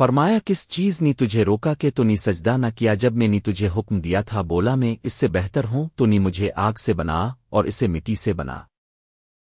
فرمایا، کس چیز نے تجھے روکا کہ تو نے سجدہ نہ کیا؟ جب میں نے تجھے حکم دیا تھا، بولا میں، اس سے بہتر ہوں، تو نے مجھے آگ سے بنا اور اسے مٹی سے بنا۔